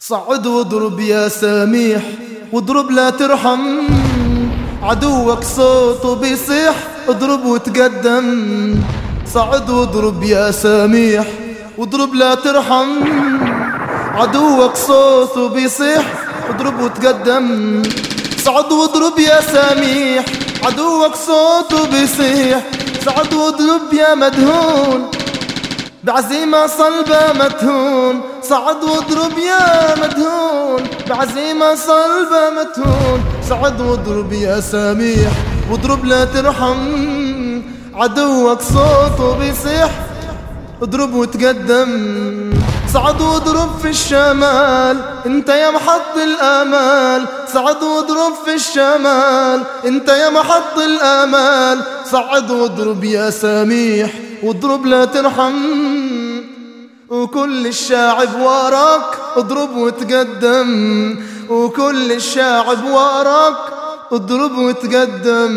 صعد واضرب يا سميح واضرب لا ترحم. عدوك صوته بيصيح اضرب وتقدم. صعد واضرب يا سميح واضرب لا ترحم. عدوك صوته بيصيح اضرب وتقدم. صعد واضرب يا سميح عدوك صوته بيصيح. صعد واضرب يا مدهون. بعزيمة صلبة متهون صعد واضرب يا مدهون. بعزيمة صلبة متهون صعد واضرب يا سميح. واضرب لا ترحم عدوك صوته بيصيح. اضرب وتقدم صعد واضرب في الشمال. انت يا محط الآمال صعد واضرب في الشمال. انت يا محط الآمال صعد واضرب يا سميح. واضرب لا ترحم وكل الشعب وراك اضرب وتقدم. وكل الشعب وراك اضرب وتقدم.